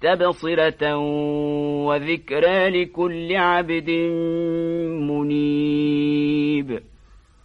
تبصرة وذكرى لكل عبد